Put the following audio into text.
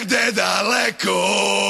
nigde daleko.